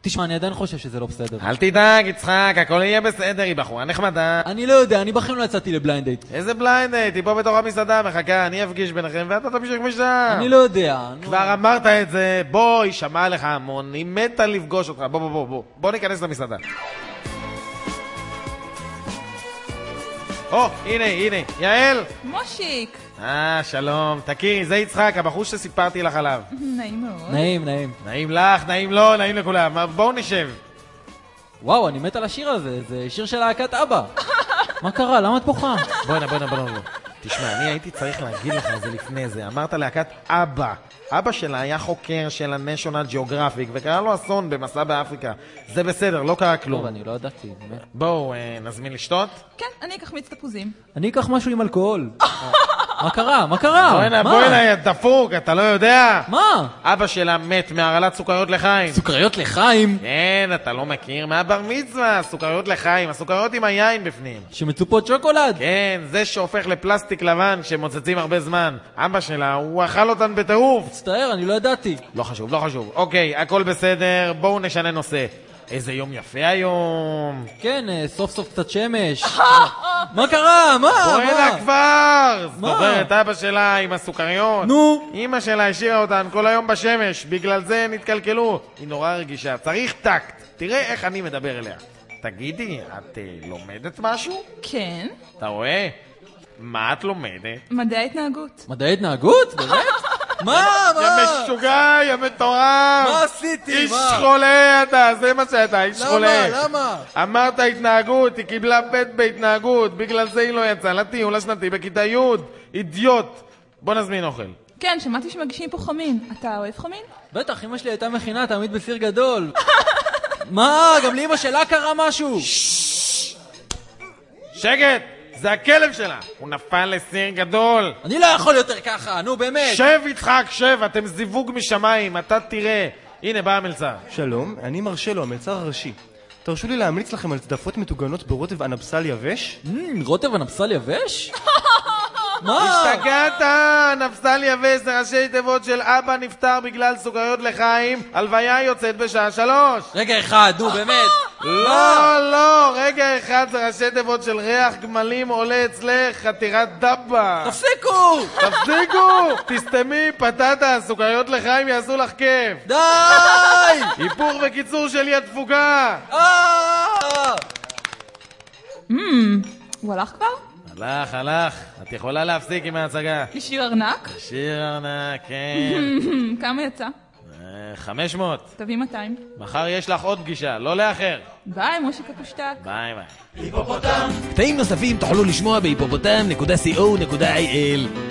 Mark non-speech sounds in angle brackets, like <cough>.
תשמע, אני עדיין חושב שזה לא בסדר. אל תדאג, יצחק, הכל יהיה בסדר, היא בחורה נחמדה. אני לא יודע, אני בחיים לא יצאתי ל blind date. איזה blind date, היא פה בתוך המסעדה, מחכה, אני אפגיש ביניכם ואתה תמשיך משם. אני לא יודע. נו. כבר אמרת את זה, בוא, היא שמעה לך המון, היא מתה לפגוש אותך, בוא, בוא, בוא, בוא, בוא ניכנס למסעדה. או, הנה, הנה, יעל! מושיק! אה, שלום, תכירי, זה יצחק, הבחור שסיפרתי לך עליו. <laughs> נעים מאוד. נעים, נעים. נעים לך, נעים לו, נעים לכולם. בואו נשב. וואו, אני מת על השיר הזה, זה שיר של להקת אבא. <laughs> מה קרה? למה את בוכה? בוא'נה, בוא'נה, בוא'נה. תשמע, אני הייתי צריך להגיד לך את זה לפני זה. אמרת להקת אבא. אבא שלה היה חוקר של ה-National Geographic, וקרה לו אסון במסע באפריקה. זה בסדר, לא קרה כלום. טוב, אני לא ידעתי. בואו, אה, נזמין לשתות? כן, אני אקח מיץ תפוזים. אני אקח משהו עם אלכוהול. <laughs> מה קרה? מה קרה? בוא'נה, מה? בוא'נה, יא דפוק, אתה לא יודע? מה? אבא שלה מת מהרעלת סוכריות לחיים. סוכריות לחיים? כן, אתה לא מכיר? מהבר מצווה, סוכריות לחיים, הסוכריות עם היין בפנים. שמצופות שוקולד? כן, זה שהופך לפלסטיק לבן שמוצצים הרבה זמן. אבא שלה, הוא אכל אותן בטירוף. מצטער, אני לא ידעתי. לא חשוב, לא חשוב. אוקיי, הכל בסדר, בואו נשנה נושא. איזה יום יפה היום. כן, אה, סוף סוף קצת שמש. <laughs> מה קרה? מה? בואנה מה? כבר! מה? זוכר את אבא שלה עם הסוכריות? נו. אמא שלה השאירה אותן כל היום בשמש, בגלל זה הם התקלקלו. היא נורא רגישה, צריך טקט. תראה איך אני מדבר אליה. תגידי, את אה, לומדת משהו? כן, אתה רואה? מה את לומדת? מדעי ההתנהגות. מדעי התנהגות? באמת? <laughs> מה? יא מה? משוגע, יא מטורף! מה עשיתי? איש מה? חולה אתה, זה מה שאתה, איש חולה. למה? למה? אמרת התנהגות, היא קיבלה ב' בהתנהגות, בגלל זה היא לא יצאה לטיול השנתי בכיתה י', אידיוט. בוא נזמין אוכל. כן, שמעתי שמגישים פה חמין. אתה אוהב חמין? בטח, אמא שלי הייתה מכינה תמיד בסיר גדול. <laughs> מה? גם לאמא שלה קרה משהו? שקט! זה הכלב שלה! הוא נפל לסיר גדול! אני לא יכול יותר ככה, נו באמת. שב יצחק, שב, אתם זיווג משמיים, אתה תראה. הנה בא המלצר. שלום, אני מרשלו, המלצר הראשי. תרשו לי להמליץ לכם על צדפות מטוגנות ברוטב אנבסל יבש? אמ, רוטב הנפסל יבש? <laughs> מה? השתגעת! נפסל יבש זה ראשי תיבות של אבא נפטר בגלל סוכריות לחיים, הלוויה יוצאת בשעה שלוש! רגע אחד, נו באמת. <laughs> לא, לא, רגע אחד זה ראשי תיבות של ריח גמלים עולה אצלך, חתירת דבה! תפסיקו! תפסיקו! תסתמי, פטטה, סוכריות לחיים יעשו לך כיף! די! היפוך וקיצור של יד תפוגה! אה! אמ, הוא הלך כבר? הלך, הלך. את יכולה להפסיק עם ההצגה. השאיר ארנק? שיר ארנק, כן. <laughs> כמה יצא? אה, 500. תביא 200. מחר יש לך עוד פגישה, לא לאחר. ביי, מושיק הקושטק. ביי ביי. קטעים נוספים תוכלו לשמוע בהיפופוטם.co.il